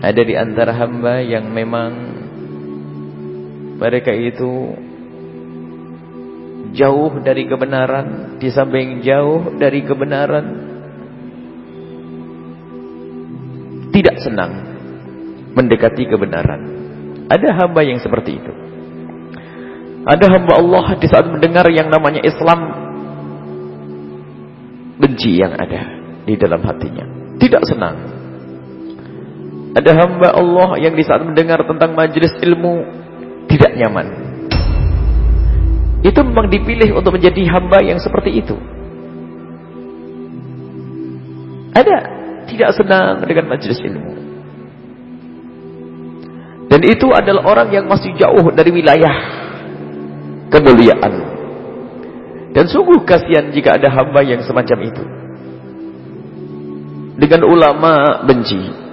Ada di antara hamba yang memang mereka itu jauh dari kebenaran, di samping jauh dari kebenaran, tidak senang mendekati kebenaran. Ada hamba yang seperti itu. Ada hamba Allah di saat mendengar yang namanya Islam benci yang ada di dalam hatinya. Tidak senang. Ada hamba Allah yang di saat mendengar tentang majelis ilmu tidak nyaman. Itu memang dipilih untuk menjadi hamba yang seperti itu. Ada tidak senang dengan majelis ilmu. Dan itu adalah orang yang masih jauh dari wilayah kemuliaan. Dan sungguh kasihan jika ada hamba yang semacam itu. Dengan ulama benci.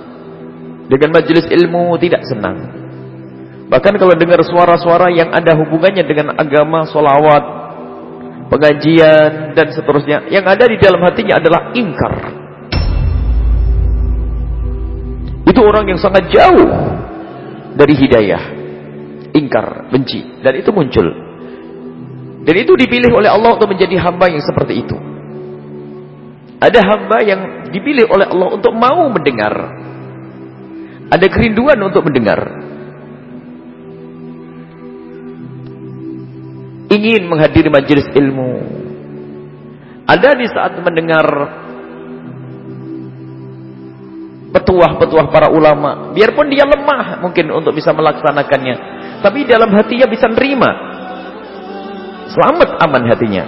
Dengan majelis ilmu tidak senang. Bahkan kalau dengar suara-suara yang ada hubungannya dengan agama, solawat, pengajian, dan seterusnya. Yang ada di dalam hatinya adalah ingkar. Itu orang yang sangat jauh dari hidayah. Ingkar, benci. Dan itu muncul. Dan itu dipilih oleh Allah untuk menjadi hamba yang seperti itu. Ada hamba yang dipilih oleh Allah untuk mau mendengar. Ada kerinduan untuk mendengar. Ingin menghadiri majelis ilmu. Ada di saat mendengar petuah-petuah para ulama. Biarpun dia lemah mungkin untuk bisa melaksanakannya. Tapi dalam hatinya bisa nerima Selamat aman hatinya.